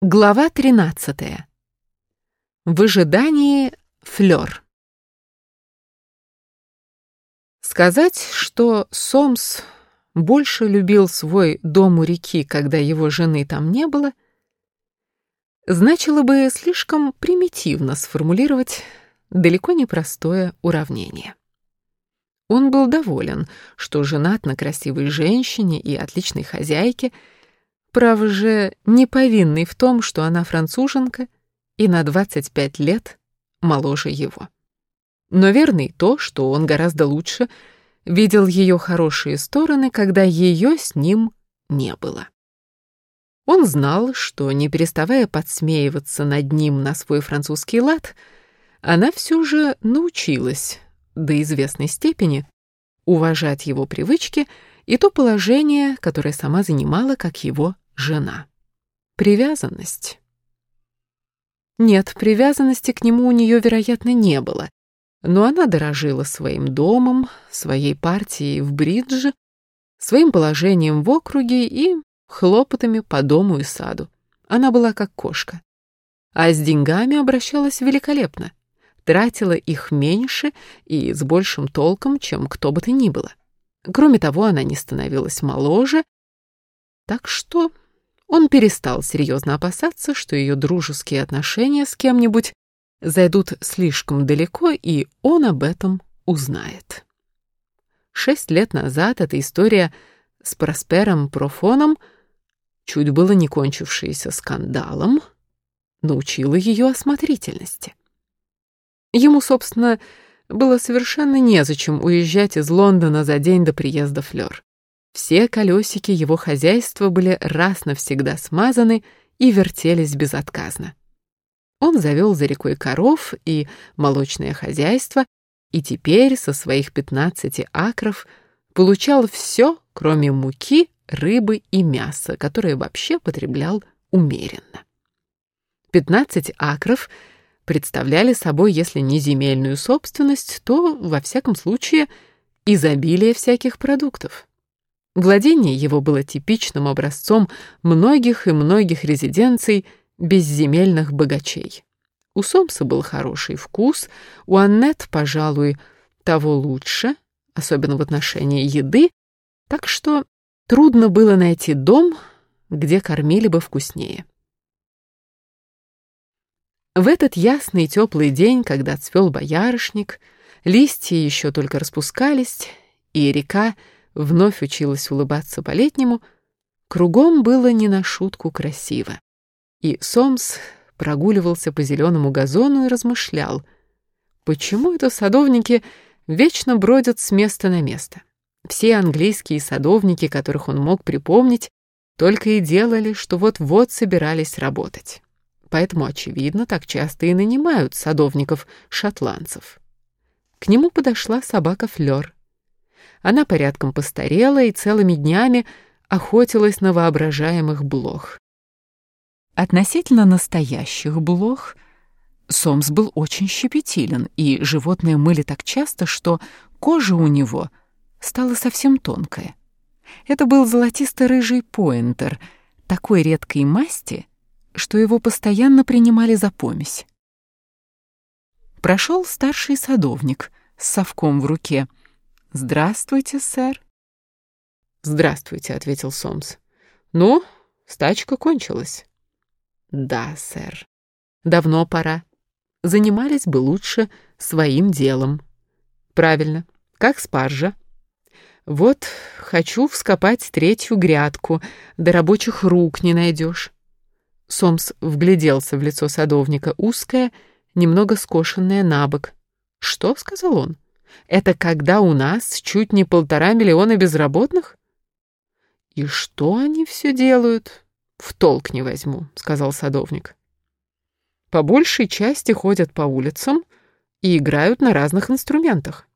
Глава 13. В ожидании флёр. Сказать, что Сомс больше любил свой дом у реки, когда его жены там не было, значило бы слишком примитивно сформулировать далеко не простое уравнение. Он был доволен, что женат на красивой женщине и отличной хозяйке — Право же, не повинный в том, что она француженка и на 25 лет моложе его. Но верно и то, что он гораздо лучше видел ее хорошие стороны, когда ее с ним не было. Он знал, что, не переставая подсмеиваться над ним на свой французский лад, она все же научилась до известной степени уважать его привычки и то положение, которое сама занимала как его жена. Привязанность. Нет, привязанности к нему у нее, вероятно, не было, но она дорожила своим домом, своей партией в бридже, своим положением в округе и хлопотами по дому и саду. Она была как кошка. А с деньгами обращалась великолепно, тратила их меньше и с большим толком, чем кто бы то ни было. Кроме того, она не становилась моложе, так что он перестал серьезно опасаться, что ее дружеские отношения с кем-нибудь зайдут слишком далеко, и он об этом узнает. Шесть лет назад эта история с Проспером Профоном, чуть было не кончившаяся скандалом, научила ее осмотрительности. Ему, собственно, было совершенно незачем уезжать из Лондона за день до приезда Флёр. Все колесики его хозяйства были раз навсегда смазаны и вертелись безотказно. Он завел за рекой коров и молочное хозяйство, и теперь со своих 15 акров получал все, кроме муки, рыбы и мяса, которое вообще потреблял умеренно. 15 акров — представляли собой, если не земельную собственность, то, во всяком случае, изобилие всяких продуктов. Владение его было типичным образцом многих и многих резиденций безземельных богачей. У Сомса был хороший вкус, у Аннет, пожалуй, того лучше, особенно в отношении еды, так что трудно было найти дом, где кормили бы вкуснее. В этот ясный теплый день, когда цвел боярышник, листья еще только распускались, и река вновь училась улыбаться по-летнему, кругом было не на шутку красиво. И Сомс прогуливался по зеленому газону и размышлял, почему это садовники вечно бродят с места на место. Все английские садовники, которых он мог припомнить, только и делали, что вот-вот собирались работать поэтому, очевидно, так часто и нанимают садовников-шотландцев. К нему подошла собака Флёр. Она порядком постарела и целыми днями охотилась на воображаемых блох. Относительно настоящих блох Сомс был очень щепетилен, и животные мыли так часто, что кожа у него стала совсем тонкая. Это был золотисто-рыжий поинтер, такой редкой масти, что его постоянно принимали за помесь. Прошел старший садовник с совком в руке. «Здравствуйте, сэр». «Здравствуйте», — ответил Сомс. «Ну, стачка кончилась». «Да, сэр. Давно пора. Занимались бы лучше своим делом». «Правильно. Как спаржа?» «Вот хочу вскопать третью грядку, да рабочих рук не найдешь. Сомс вгляделся в лицо садовника, узкое, немного скошенное на бок. «Что?» — сказал он. «Это когда у нас чуть не полтора миллиона безработных?» «И что они все делают?» «В толк не возьму», — сказал садовник. «По большей части ходят по улицам и играют на разных инструментах.